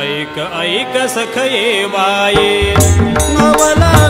ऐक ऐक सखये बाये. नवला